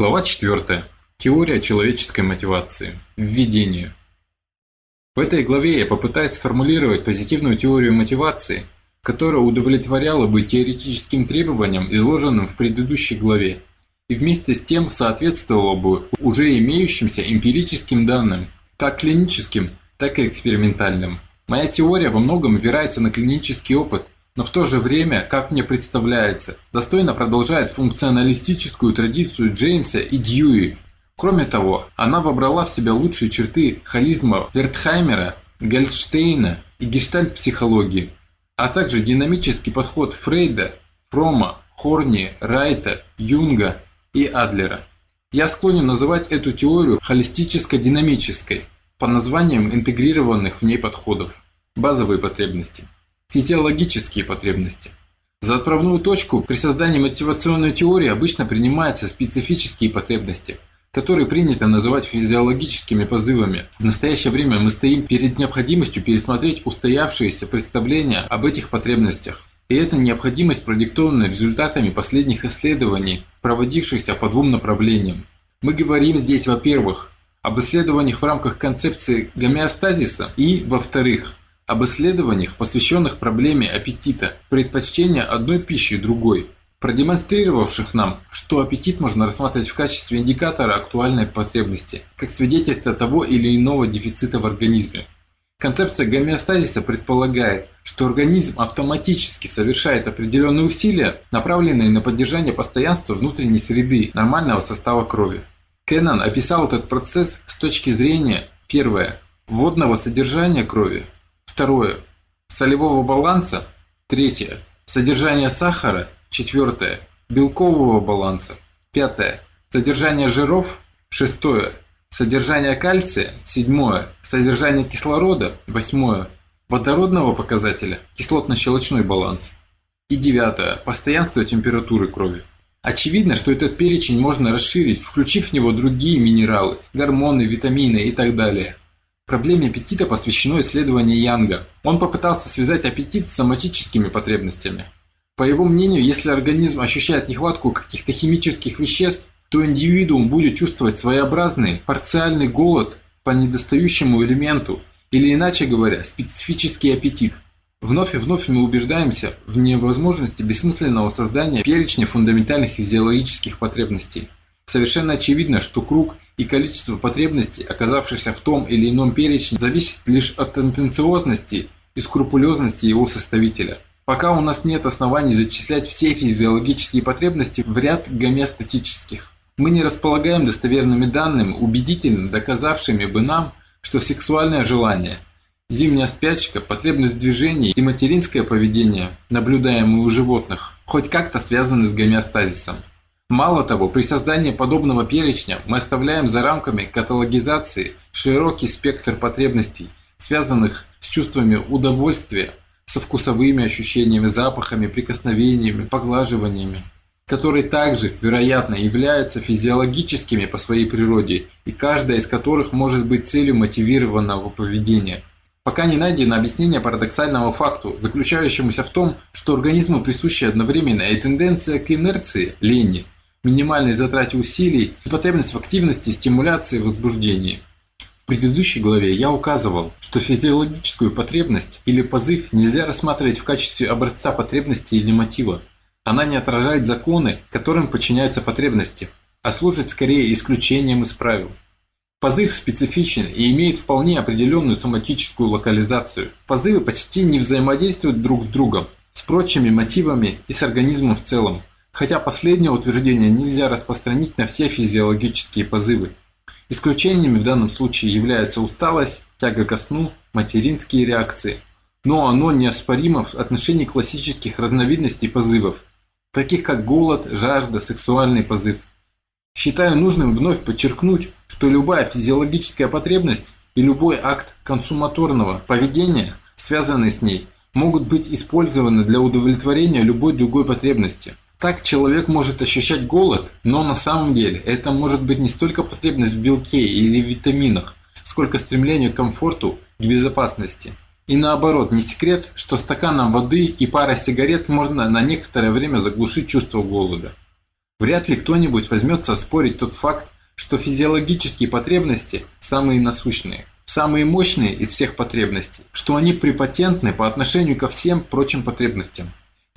Глава 4. Теория человеческой мотивации. Введение. В этой главе я попытаюсь сформулировать позитивную теорию мотивации, которая удовлетворяла бы теоретическим требованиям, изложенным в предыдущей главе, и вместе с тем соответствовала бы уже имеющимся эмпирическим данным, как клиническим, так и экспериментальным. Моя теория во многом опирается на клинический опыт – но в то же время, как мне представляется, достойно продолжает функционалистическую традицию Джеймса и Дьюи. Кроме того, она вобрала в себя лучшие черты холизма Вертхаймера, Гельштейна и гештальт-психологии, а также динамический подход Фрейда, Фрома, Хорни, Райта, Юнга и Адлера. Я склонен называть эту теорию холистическо-динамической, по названиям интегрированных в ней подходов. Базовые потребности – Физиологические потребности. За отправную точку при создании мотивационной теории обычно принимаются специфические потребности, которые принято называть физиологическими позывами. В настоящее время мы стоим перед необходимостью пересмотреть устоявшиеся представления об этих потребностях. И эта необходимость продиктована результатами последних исследований, проводившихся по двум направлениям. Мы говорим здесь, во-первых, об исследованиях в рамках концепции гомеостазиса и, во-вторых, об исследованиях, посвященных проблеме аппетита, предпочтения одной пищи другой, продемонстрировавших нам, что аппетит можно рассматривать в качестве индикатора актуальной потребности, как свидетельство того или иного дефицита в организме. Концепция гомеостазиса предполагает, что организм автоматически совершает определенные усилия, направленные на поддержание постоянства внутренней среды нормального состава крови. Кеннон описал этот процесс с точки зрения, первое, водного содержания крови, Второе. Солевого баланса. Третье. Содержание сахара. Четвертое. Белкового баланса. Пятое. Содержание жиров. Шестое. Содержание кальция. Седьмое. Содержание кислорода. Восьмое. Водородного показателя. Кислотно-щелочной баланс. И девятое. Постоянство температуры крови. Очевидно, что этот перечень можно расширить, включив в него другие минералы, гормоны, витамины и так далее. Проблеме аппетита посвящено исследование Янга. Он попытался связать аппетит с соматическими потребностями. По его мнению, если организм ощущает нехватку каких-то химических веществ, то индивидуум будет чувствовать своеобразный парциальный голод по недостающему элементу, или иначе говоря, специфический аппетит. Вновь и вновь мы убеждаемся в невозможности бессмысленного создания перечня фундаментальных физиологических потребностей. Совершенно очевидно, что круг и количество потребностей, оказавшихся в том или ином перечне, зависит лишь от интенциозности и скрупулезности его составителя. Пока у нас нет оснований зачислять все физиологические потребности в ряд гомеостатических. Мы не располагаем достоверными данными, убедительно доказавшими бы нам, что сексуальное желание, зимняя спячка, потребность в и материнское поведение, наблюдаемые у животных, хоть как-то связаны с гомеостазисом. Мало того, при создании подобного перечня мы оставляем за рамками каталогизации широкий спектр потребностей, связанных с чувствами удовольствия, со вкусовыми ощущениями, запахами, прикосновениями, поглаживаниями, которые также, вероятно, являются физиологическими по своей природе и каждая из которых может быть целью мотивированного поведения. Пока не найдено объяснение парадоксального факту, заключающемуся в том, что организму присуща одновременно и тенденция к инерции, лени, минимальной затрате усилий и потребность в активности, стимуляции, возбуждении. В предыдущей главе я указывал, что физиологическую потребность или позыв нельзя рассматривать в качестве образца потребности или мотива. Она не отражает законы, которым подчиняются потребности, а служит скорее исключением из правил. Позыв специфичен и имеет вполне определенную соматическую локализацию. Позывы почти не взаимодействуют друг с другом, с прочими мотивами и с организмом в целом хотя последнее утверждение нельзя распространить на все физиологические позывы. Исключениями в данном случае являются усталость, тяга ко сну, материнские реакции. Но оно неоспоримо в отношении классических разновидностей позывов, таких как голод, жажда, сексуальный позыв. Считаю нужным вновь подчеркнуть, что любая физиологическая потребность и любой акт консуматорного поведения, связанный с ней, могут быть использованы для удовлетворения любой другой потребности – так человек может ощущать голод, но на самом деле это может быть не столько потребность в белке или витаминах, сколько стремление к комфорту, к безопасности. И наоборот, не секрет, что стаканом воды и парой сигарет можно на некоторое время заглушить чувство голода. Вряд ли кто-нибудь возьмется спорить тот факт, что физиологические потребности самые насущные, самые мощные из всех потребностей, что они препатентны по отношению ко всем прочим потребностям.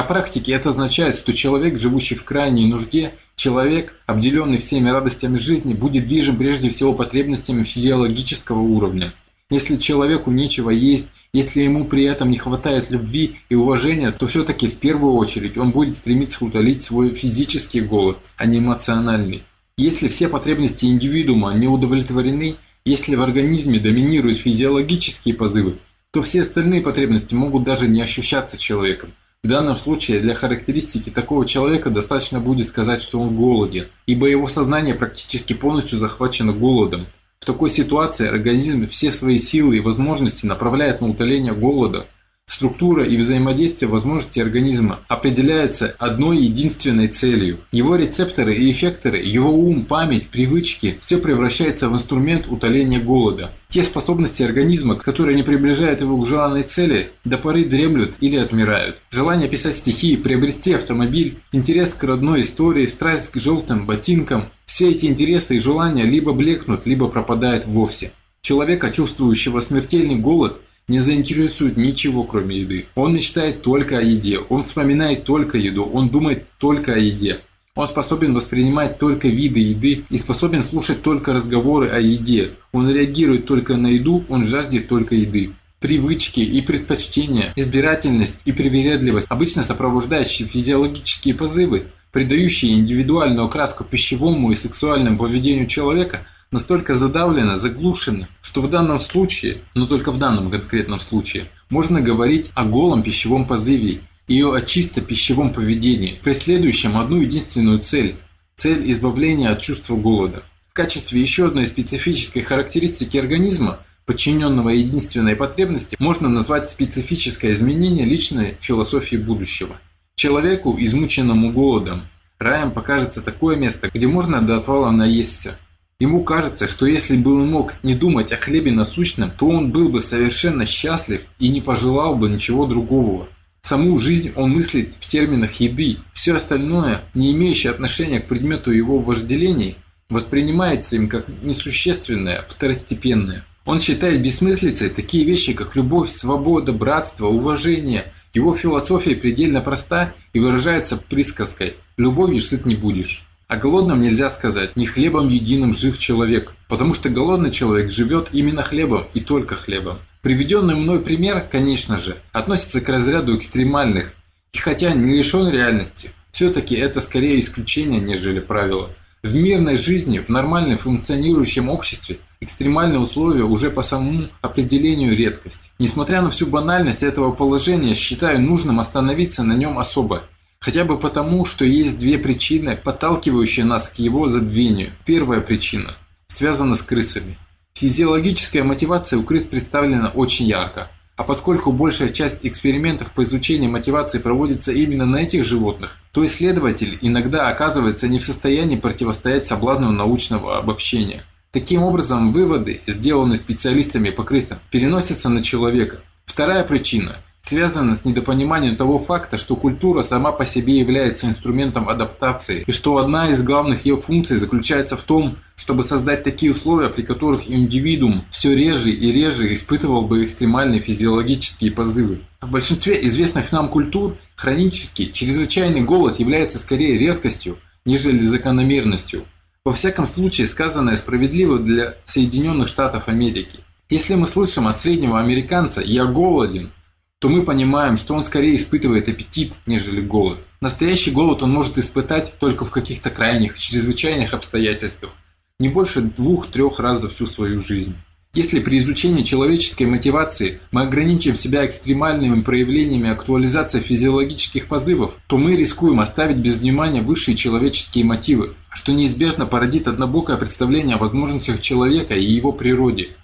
На практике это означает, что человек, живущий в крайней нужде, человек, обделенный всеми радостями жизни, будет движим прежде всего потребностями физиологического уровня. Если человеку нечего есть, если ему при этом не хватает любви и уважения, то все-таки в первую очередь он будет стремиться утолить свой физический голод, а не эмоциональный. Если все потребности индивидуума не удовлетворены, если в организме доминируют физиологические позывы, то все остальные потребности могут даже не ощущаться человеком. В данном случае для характеристики такого человека достаточно будет сказать, что он голоден, ибо его сознание практически полностью захвачено голодом. В такой ситуации организм все свои силы и возможности направляет на утоление голода – Структура и взаимодействие возможностей организма определяются одной единственной целью. Его рецепторы и эффекторы, его ум, память, привычки – все превращается в инструмент утоления голода. Те способности организма, которые не приближают его к желанной цели, до поры дремлют или отмирают. Желание писать стихи, приобрести автомобиль, интерес к родной истории, страсть к желтым ботинкам – все эти интересы и желания либо блекнут, либо пропадают вовсе. Человека, чувствующего смертельный голод – не заинтересует ничего, кроме еды. Он мечтает только о еде, он вспоминает только еду, он думает только о еде. Он способен воспринимать только виды еды и способен слушать только разговоры о еде. Он реагирует только на еду, он жаждет только еды. Привычки и предпочтения, избирательность и привередливость, обычно сопровождающие физиологические позывы, придающие индивидуальную окраску пищевому и сексуальному поведению человека – настолько задавлена, заглушена, что в данном случае, но только в данном конкретном случае, можно говорить о голом пищевом позыве и о чисто пищевом поведении, преследующем одну единственную цель – цель избавления от чувства голода. В качестве еще одной специфической характеристики организма, подчиненного единственной потребности, можно назвать специфическое изменение личной философии будущего. Человеку, измученному голодом, раем покажется такое место, где можно до отвала наесться – Ему кажется, что если бы он мог не думать о хлебе насущном, то он был бы совершенно счастлив и не пожелал бы ничего другого. Саму жизнь он мыслит в терминах еды. Все остальное, не имеющее отношения к предмету его вожделений, воспринимается им как несущественное, второстепенное. Он считает бессмыслицей такие вещи, как любовь, свобода, братство, уважение. Его философия предельно проста и выражается присказкой «любовью сыт не будешь». О голодном нельзя сказать, не хлебом единым жив человек, потому что голодный человек живет именно хлебом и только хлебом. Приведенный мной пример, конечно же, относится к разряду экстремальных, и хотя не лишен реальности, все-таки это скорее исключение, нежели правило. В мирной жизни, в нормально функционирующем обществе экстремальные условия уже по самому определению редкость. Несмотря на всю банальность этого положения, считаю нужным остановиться на нем особо Хотя бы потому, что есть две причины, подталкивающие нас к его забвению. Первая причина связана с крысами. Физиологическая мотивация у крыс представлена очень ярко. А поскольку большая часть экспериментов по изучению мотивации проводится именно на этих животных, то исследователь иногда оказывается не в состоянии противостоять соблазну научного обобщения. Таким образом, выводы, сделанные специалистами по крысам, переносятся на человека. Вторая причина – связано с недопониманием того факта, что культура сама по себе является инструментом адаптации, и что одна из главных ее функций заключается в том, чтобы создать такие условия, при которых индивидуум все реже и реже испытывал бы экстремальные физиологические позывы. В большинстве известных нам культур хронический, чрезвычайный голод является скорее редкостью, нежели закономерностью. Во всяком случае, сказанное справедливо для Соединенных Штатов Америки. Если мы слышим от среднего американца «я голоден», то мы понимаем, что он скорее испытывает аппетит, нежели голод. Настоящий голод он может испытать только в каких-то крайних, чрезвычайных обстоятельствах, не больше двух-трех раз за всю свою жизнь. Если при изучении человеческой мотивации мы ограничим себя экстремальными проявлениями актуализации физиологических позывов, то мы рискуем оставить без внимания высшие человеческие мотивы, что неизбежно породит однобокое представление о возможностях человека и его природе –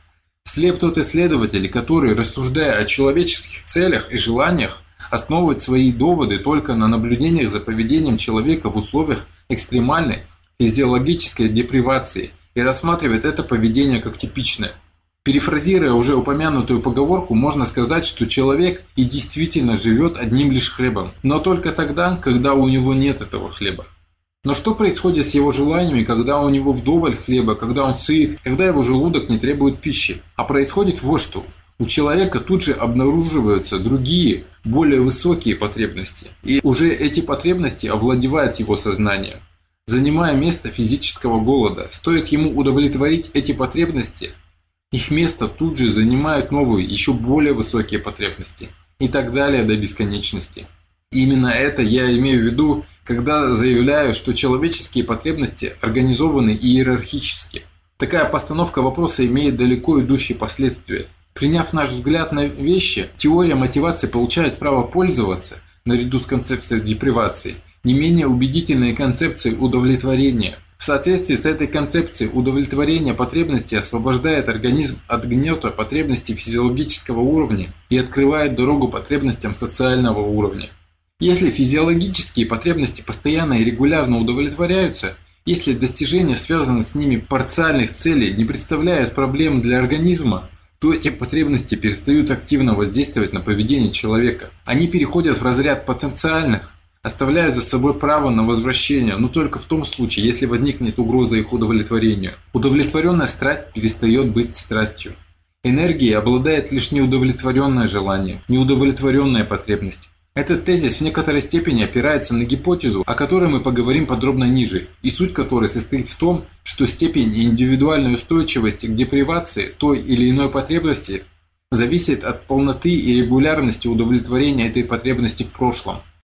Слеп тот исследователь, который, рассуждая о человеческих целях и желаниях, основывает свои доводы только на наблюдениях за поведением человека в условиях экстремальной физиологической депривации и рассматривает это поведение как типичное. Перефразируя уже упомянутую поговорку, можно сказать, что человек и действительно живет одним лишь хлебом, но только тогда, когда у него нет этого хлеба. Но что происходит с его желаниями, когда у него вдоволь хлеба, когда он сыт, когда его желудок не требует пищи? А происходит вот что. У человека тут же обнаруживаются другие, более высокие потребности. И уже эти потребности овладевают его сознанием, занимая место физического голода. Стоит ему удовлетворить эти потребности, их место тут же занимают новые, еще более высокие потребности. И так далее до бесконечности. И именно это я имею в виду, когда заявляю, что человеческие потребности организованы иерархически. Такая постановка вопроса имеет далеко идущие последствия. Приняв наш взгляд на вещи, теория мотивации получает право пользоваться, наряду с концепцией депривации, не менее убедительной концепцией удовлетворения. В соответствии с этой концепцией удовлетворение потребностей освобождает организм от гнета потребностей физиологического уровня и открывает дорогу потребностям социального уровня. Если физиологические потребности постоянно и регулярно удовлетворяются, если достижение связанных с ними парциальных целей не представляет проблем для организма, то эти потребности перестают активно воздействовать на поведение человека. Они переходят в разряд потенциальных, оставляя за собой право на возвращение, но только в том случае, если возникнет угроза их удовлетворению. Удовлетворенная страсть перестает быть страстью. Энергией обладает лишь неудовлетворенное желание, неудовлетворенная потребность. Этот тезис в некоторой степени опирается на гипотезу, о которой мы поговорим подробно ниже, и суть которой состоит в том, что степень индивидуальной устойчивости к депривации той или иной потребности зависит от полноты и регулярности удовлетворения этой потребности в прошлом.